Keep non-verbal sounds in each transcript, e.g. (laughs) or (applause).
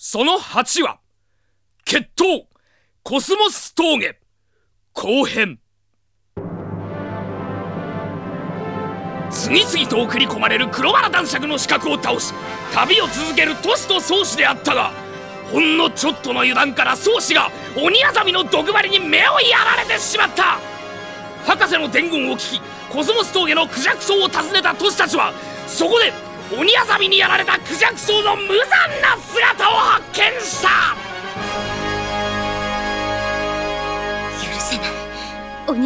その8は決闘コスモス峠後編。次々と送り込まれる黒原男爵の資格を倒し旅を続ける都市と宗師であったがほんのちょっとの油断から宗師が鬼あざみの毒針に目をやられてしまった。博士の伝言を聞きコスモス峠のクジャクソウを訪ねた都市たちはそこで鬼あざみにやられたクジャクソウの無残な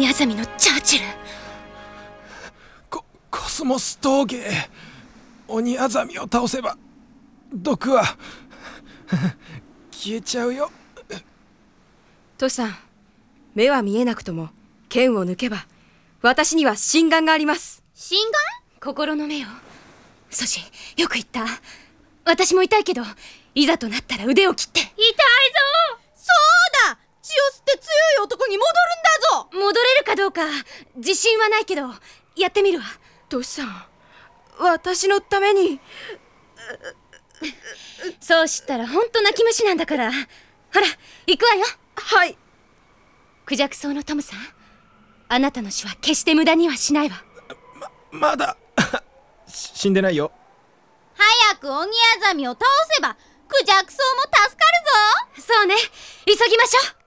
鬼あざみのチャーチル。ココスモス峠鬼あざみを倒せば毒は (laughs) 消えちゃうよ。トシさん目は見えなくとも剣を抜けば私には心眼があります。心眼？心の目よ。ソシよく言った。私も痛いけどいざとなったら腕を切って。痛いぞを吸って強い男に戻るんだぞ！戻れるかどうか自信はないけどやってみるわ。トシさん？私のために？そう知ったらほんと泣き虫なんだから。ほら行くわよ。はい。クジャクソウのトムさんあなたの死は決して無駄にはしないわ。まだ。(laughs) し死んでないよ。早く鬼あざみを倒せばクジャクソウも助かるぞ。そうね。急ぎましょ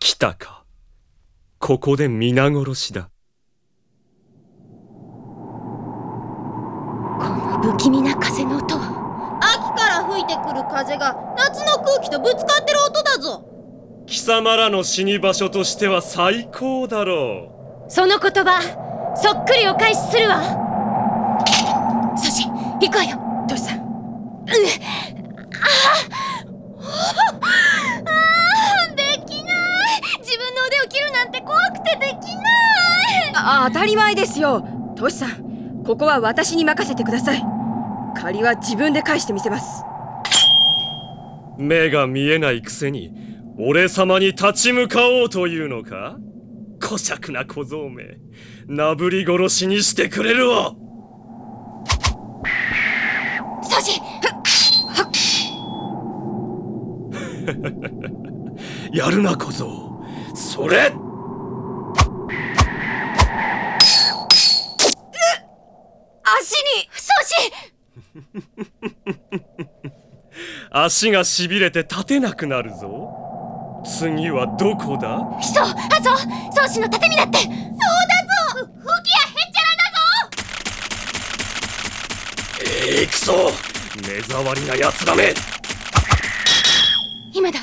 来たか。ここで皆殺しだ。この不気味な風の音。は秋から吹いてくる風が夏の空気とぶつかってる音だぞ。貴様らの死に場所としては最高だろその言葉そっくりお返しするわ。ソシ行くわよできない。自分の腕を切るなんて怖くてできない。あ当たり前ですよ。トシさんここは私に任せてください。借りは自分で返してみせます。う目が見えないくせに俺様に立ち向かおうというのか？小尺な小僧め。なぶり殺しにしてくれるわ。ソシ (laughs) やるな小僧。それ。足に。ソシ (laughs) 足がしびれて立てなくなるぞ。次はどこだ？そうあそう。ソシの盾になって。そうだぞ。ふ吹きやへっちゃらだぞ。ええくそ。目障りな奴らめ今だ。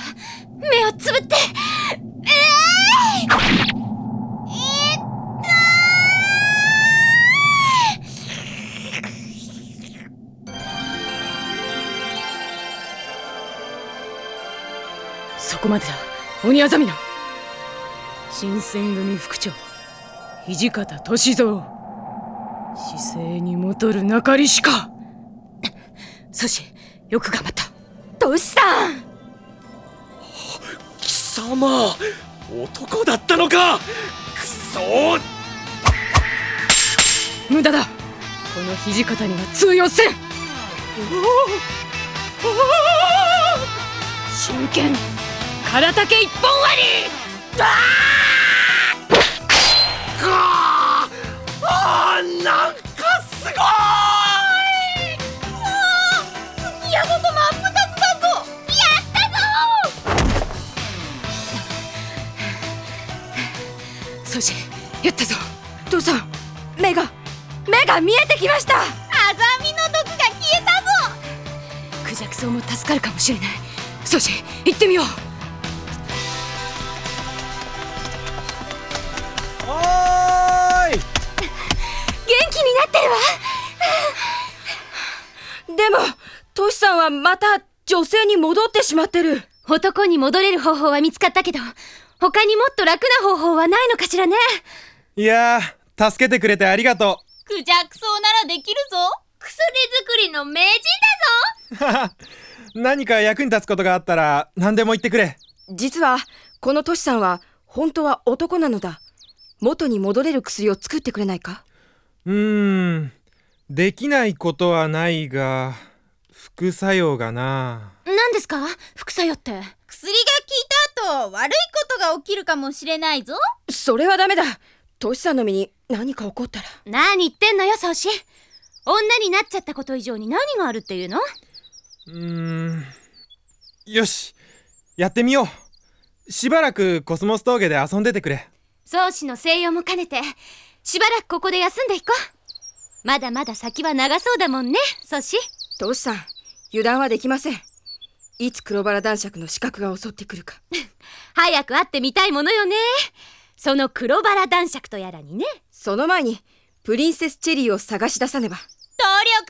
目をつぶって。えーえー、そこまでだ。鬼あざみの。新選組副長土方歳三。姿勢に戻るなか。(laughs) りしかソシよく頑張った。トシさん？様男だったのかくそ無駄だ。この土方には通用せん。真剣。空竹一本割。りやったぞ。トシさん目が目が見えてきました。あざみの毒が消えたぞ。クジャクソウも助かるかもしれない。ソシ行ってみよう。おーい。元気になってるわ。でもトシさんはまた女性に戻ってしまってる。男に戻れる方法は見つかったけど他にもっと楽な方法はないのかしらねいやー助けてくれてありがとクジャクソウならできるぞ。薬作りの名人だぞ。う (laughs) 何か役に立つことがあったら何でも言ってくれ。実はこのトシさんは本当は男なのだ。元に戻れる薬を作ってくれないか。うーんできないことはないが副作用がな。何ですか？副作用って。薬が効いた後悪いことが起きるかもしれないぞ。それはダメだトシさんの身に何か起こったら。何言ってんのよ宗師女になっちゃったこと以上に何があるっていうの？うーん。よし。やってみよう。しばらくコスモス峠で遊んでてくれ。宗師の静養も兼ねてしばらくここで休んでいこう。まだまだ先は長そうだもんね宗師トシさん油断はできません。いつ黒バラ男爵の資格が襲ってくるか。(laughs) 早く会ってみたいものよねその黒バラ男爵とやらにね。その前にプリンセスチェリーを探し出さねば。努力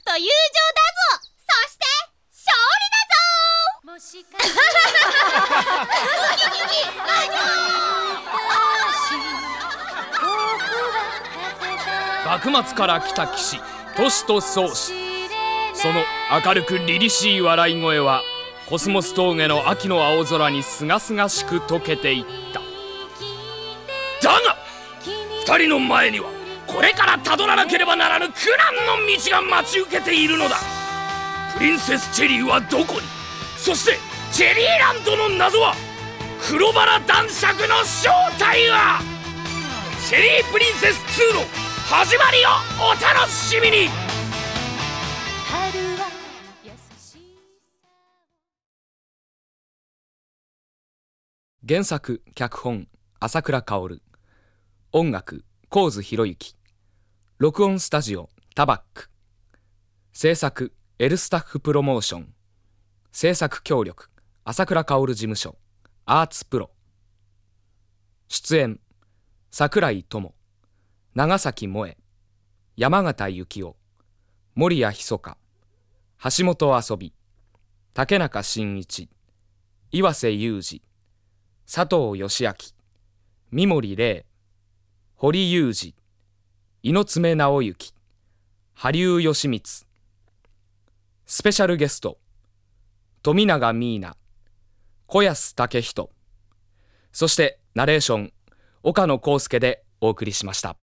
と友情だぞ。そして勝利だぞ。もしかして。幕末から来た騎士トシと宗師。その明るく凛々しい笑い声はコスモス峠の秋の青空にすがすがしく溶けていった二人の前にはこれからたどらなければならぬ苦難の道が待ち受けているのだ。プリンセスチェリーはどこに？そしてチェリーランドの謎は黒バラ男爵の正体は？チェリープリンセス2の始まりをお楽しみに！原作脚本朝倉薫。音楽神津博之。録音スタジオタバック。制作エルスタッフプロモーション。制作協力朝倉薫事務所。アーツプロ。出演桜井智長崎萌山形幸雄。守谷ひそか。橋本遊び。竹中伸一。岩瀬裕二。佐藤義明三森玲。堀裕二猪爪直之羽生義光スペシャルゲスト富永美奈小安武人そしてナレーション岡野康介でお送りしました。